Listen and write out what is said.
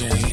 Legend.